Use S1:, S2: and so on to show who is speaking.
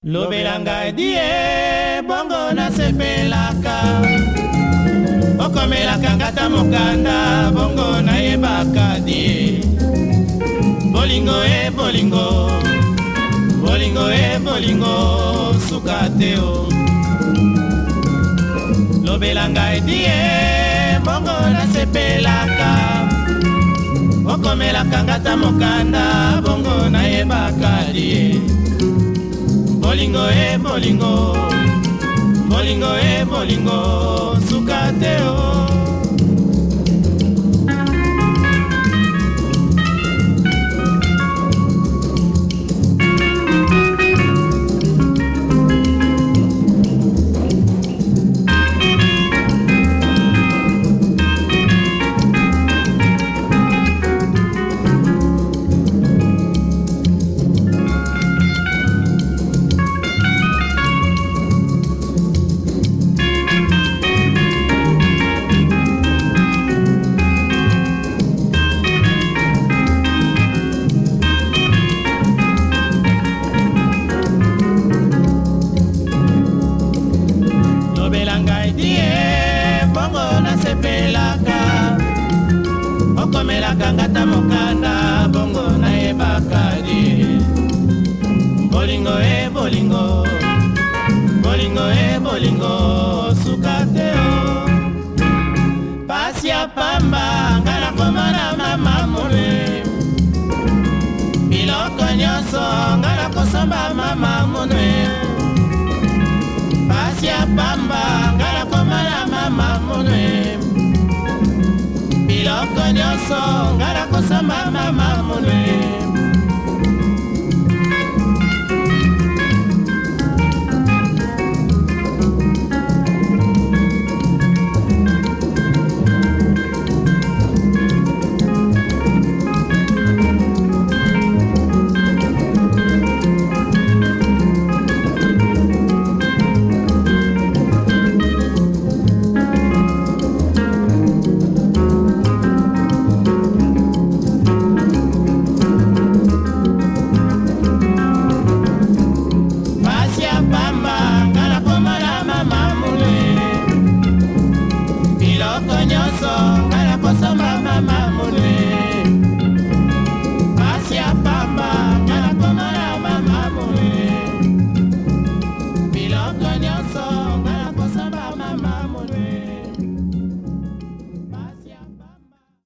S1: lobelanga edie bongo nasepelaka okomelaka ngata mokanda bongo nayebaka die bolingo e bolingo bolingo e bolingo suka te o lobelanga edie bongo nasepelaka okomelaka ngata mokanda bongo molingo e molingo molingo e molingo suka te o oh. haiti e bongo nasepelaka okomelaka ngata mokanda bongo nayebaka di bolingo e bolingo bolingo e bolingo suka te o pasi ya pamba nga nakoma na mama mole biloko nyonso nga nakosomba mama monwe pasi ya pamba moko nyonso ngai nakosamba mama monoi Aya posamba